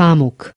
Pámuk.